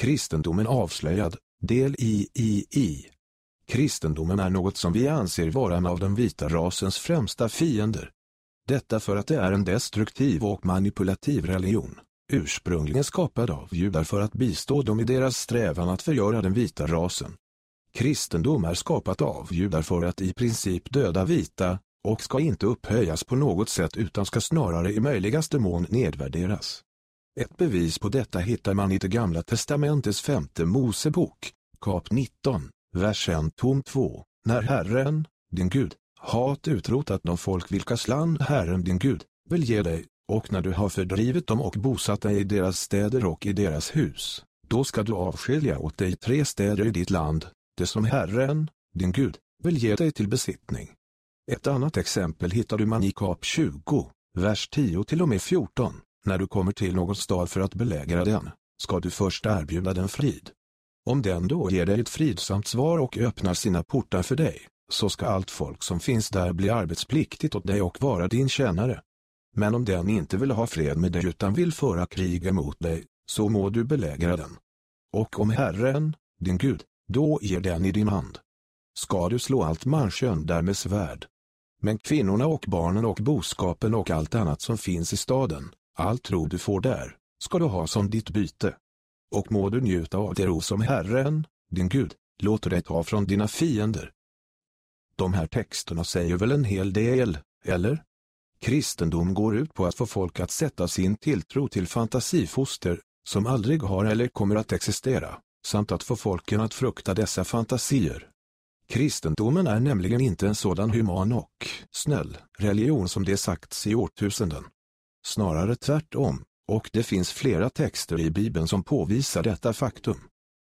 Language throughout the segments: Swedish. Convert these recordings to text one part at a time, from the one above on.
Kristendomen avslöjad, del i i i. Kristendomen är något som vi anser vara en av den vita rasens främsta fiender. Detta för att det är en destruktiv och manipulativ religion, ursprungligen skapad av judar för att bistå dem i deras strävan att förgöra den vita rasen. Kristendom är skapat av judar för att i princip döda vita, och ska inte upphöjas på något sätt utan ska snarare i möjligaste mån nedvärderas. Ett bevis på detta hittar man i det gamla testamentets femte Mosebok, kap 19, vers 1 tom 2, när Herren, din Gud, hat utrotat de folk vilkas land Herren din Gud vill ge dig, och när du har fördrivit dem och bosatt dig i deras städer och i deras hus, då ska du avskilja åt dig tre städer i ditt land, det som Herren, din Gud, vill ge dig till besittning. Ett annat exempel hittar du man i kap 20, vers 10 till och med 14. När du kommer till någon stad för att belägra den, ska du först erbjuda den frid. Om den då ger dig ett fridsamt svar och öppnar sina portar för dig, så ska allt folk som finns där bli arbetspliktigt åt dig och vara din tjänare. Men om den inte vill ha fred med dig utan vill föra krig emot dig, så må du belägra den. Och om Herren, din Gud, då ger den i din hand. Ska du slå allt manskön där med svärd. Men kvinnorna och barnen och boskapen och allt annat som finns i staden, allt tro du får där, ska du ha som ditt byte. Och må du njuta av det ro som Herren, din Gud, låter dig ta från dina fiender. De här texterna säger väl en hel del, eller? Kristendom går ut på att få folk att sätta sin tilltro till fantasifoster, som aldrig har eller kommer att existera, samt att få folken att frukta dessa fantasier. Kristendomen är nämligen inte en sådan human och snäll religion som det sagts i årtusenden. Snarare tvärtom, och det finns flera texter i Bibeln som påvisar detta faktum.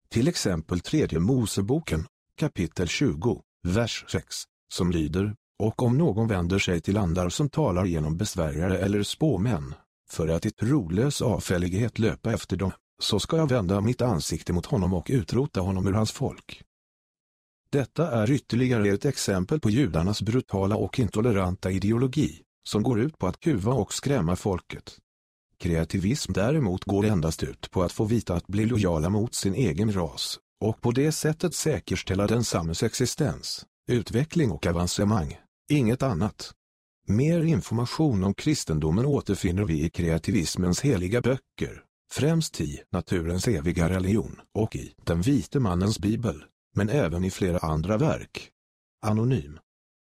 Till exempel tredje Moseboken, kapitel 20, vers 6, som lyder, och om någon vänder sig till andar som talar genom besvärjare eller spåmän, för att i trolös avfällighet löpa efter dem, så ska jag vända mitt ansikte mot honom och utrota honom ur hans folk. Detta är ytterligare ett exempel på judarnas brutala och intoleranta ideologi, som går ut på att kuva och skrämma folket. Kreativism däremot går endast ut på att få vita att bli lojala mot sin egen ras, och på det sättet säkerställa densammes existens, utveckling och avancemang, inget annat. Mer information om kristendomen återfinner vi i kreativismens heliga böcker, främst i Naturens eviga religion och i Den vite mannens bibel, men även i flera andra verk. Anonym